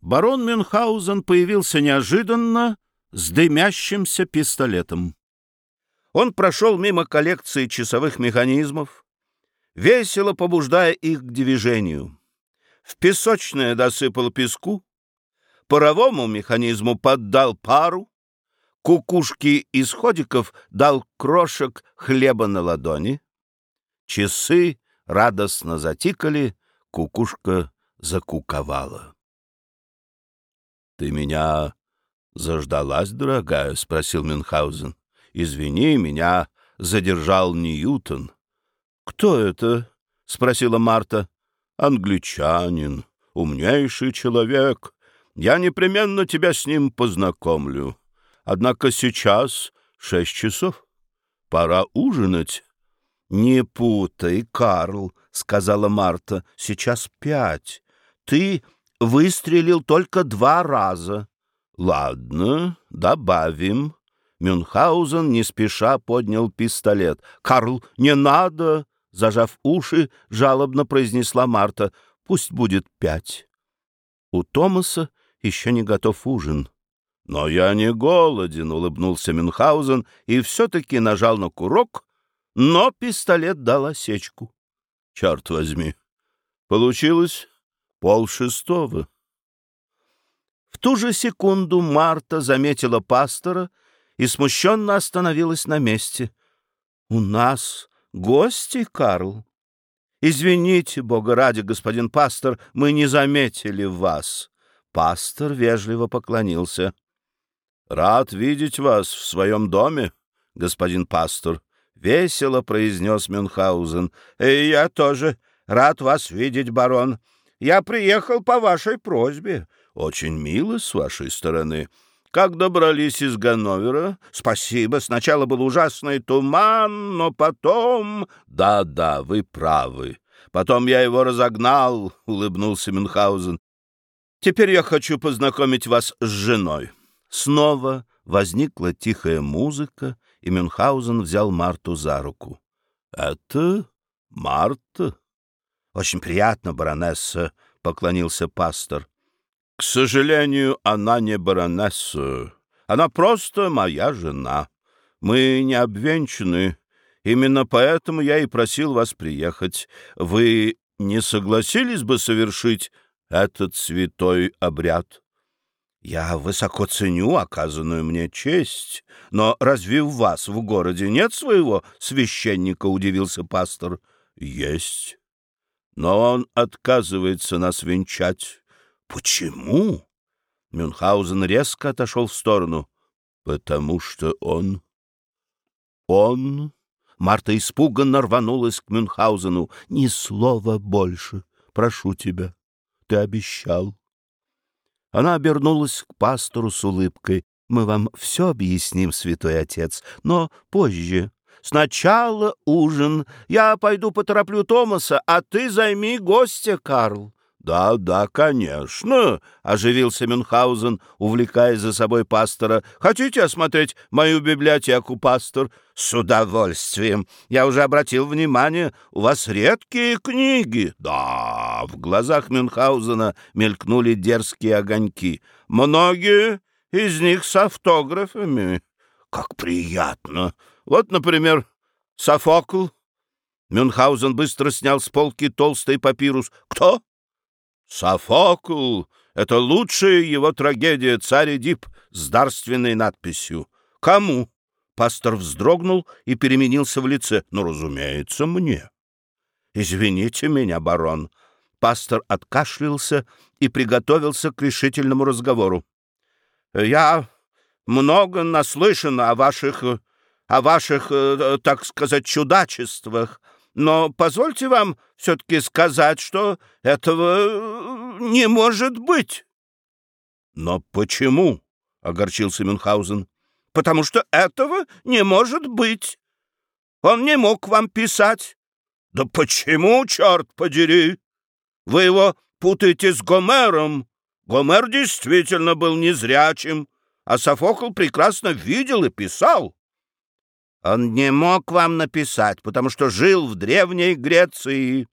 Барон Мюнхгаузен появился неожиданно с дымящимся пистолетом. Он прошел мимо коллекции часовых механизмов, весело побуждая их к движению. В песочное досыпал песку, паровому механизму поддал пару, кукушке из ходиков дал крошек хлеба на ладони. Часы радостно затикали, кукушка закуковала. — Ты меня заждалась, дорогая? — спросил Мюнхгаузен. — Извини, меня задержал Ньютон. — Кто это? — спросила Марта. — Англичанин, умнейший человек. Я непременно тебя с ним познакомлю. Однако сейчас шесть часов. Пора ужинать. — Не путай, Карл, — сказала Марта. — Сейчас пять. Ты выстрелил только два раза. Ладно, добавим. Мюнхгаузен не спеша поднял пистолет. «Карл, не надо!» Зажав уши, жалобно произнесла Марта. «Пусть будет пять». У Томаса еще не готов ужин. «Но я не голоден», — улыбнулся Мюнхгаузен и все-таки нажал на курок, но пистолет дал осечку. «Черт возьми! Получилось полшестого. В ту же секунду Марта заметила пастора и смущенно остановилась на месте. — У нас гости, Карл? — Извините, бога ради, господин пастор, мы не заметили вас. Пастор вежливо поклонился. — Рад видеть вас в своем доме, господин пастор, — весело произнес Мюнхгаузен. — И я тоже рад вас видеть, барон. Я приехал по вашей просьбе. Очень мило с вашей стороны. Как добрались из Ганновера? Спасибо. Сначала был ужасный туман, но потом... Да-да, вы правы. Потом я его разогнал, — улыбнулся Мюнхгаузен. Теперь я хочу познакомить вас с женой. Снова возникла тихая музыка, и Мюнхгаузен взял Марту за руку. — Это Марта? Очень приятно, баронесса, — поклонился пастор. — К сожалению, она не баронесса. Она просто моя жена. Мы не обвенчаны. Именно поэтому я и просил вас приехать. Вы не согласились бы совершить этот святой обряд? Я высоко ценю оказанную мне честь, но разве у вас в городе нет своего священника, — удивился пастор. — Есть но он отказывается нас венчать. Почему? Мюнхгаузен резко отошел в сторону. Потому что он... Он... Марта испуганно рванулась к Мюнхгаузену. «Ни слова больше. Прошу тебя. Ты обещал». Она обернулась к пастору с улыбкой. «Мы вам все объясним, святой отец, но позже. Сначала ужин. Я пойду потороплю Томаса, а ты займи гостя, Карл. «Да, да, конечно», — оживился Мюнхгаузен, увлекая за собой пастора. «Хотите осмотреть мою библиотеку, пастор?» «С удовольствием. Я уже обратил внимание, у вас редкие книги». «Да», — в глазах Мюнхгаузена мелькнули дерзкие огоньки. «Многие из них с автографами». «Как приятно!» Вот, например, Софокл. Мюнхгаузен быстро снял с полки толстый папирус. Кто? Софокл. Это лучшая его трагедия «Царь Эдип» с дарственной надписью. Кому? Пастор вздрогнул и переменился в лице. Ну, разумеется, мне. Извините меня, барон. Пастор откашлялся и приготовился к решительному разговору. Я много наслышан о ваших о ваших, э, так сказать, чудачествах, но позвольте вам все-таки сказать, что этого э, не может быть. — Но почему? — огорчился Мюнхгаузен. — Потому что этого не может быть. Он не мог вам писать. — Да почему, черт подери? Вы его путаете с Гомером. Гомер действительно был незрячим, а Софокл прекрасно видел и писал. Он не мог вам написать, потому что жил в Древней Греции.